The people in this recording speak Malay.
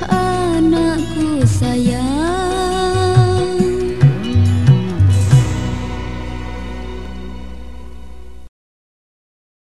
Anakku sayang.